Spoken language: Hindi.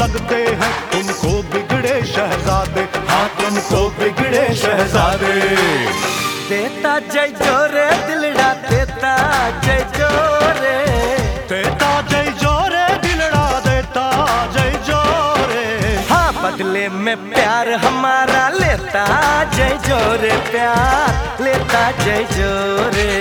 लगते हैं तुमको बिगड़े शहजादे। हाँ तुमको बिगड़े शहजादे। देता जय जोरे दिलड़ा देता जय जोरे देता जय जोरे दिलड़ा देता जय जोरे हाँ बदले में प्यार हमारा लेता जय जोरे प्यार लेता जय जोरे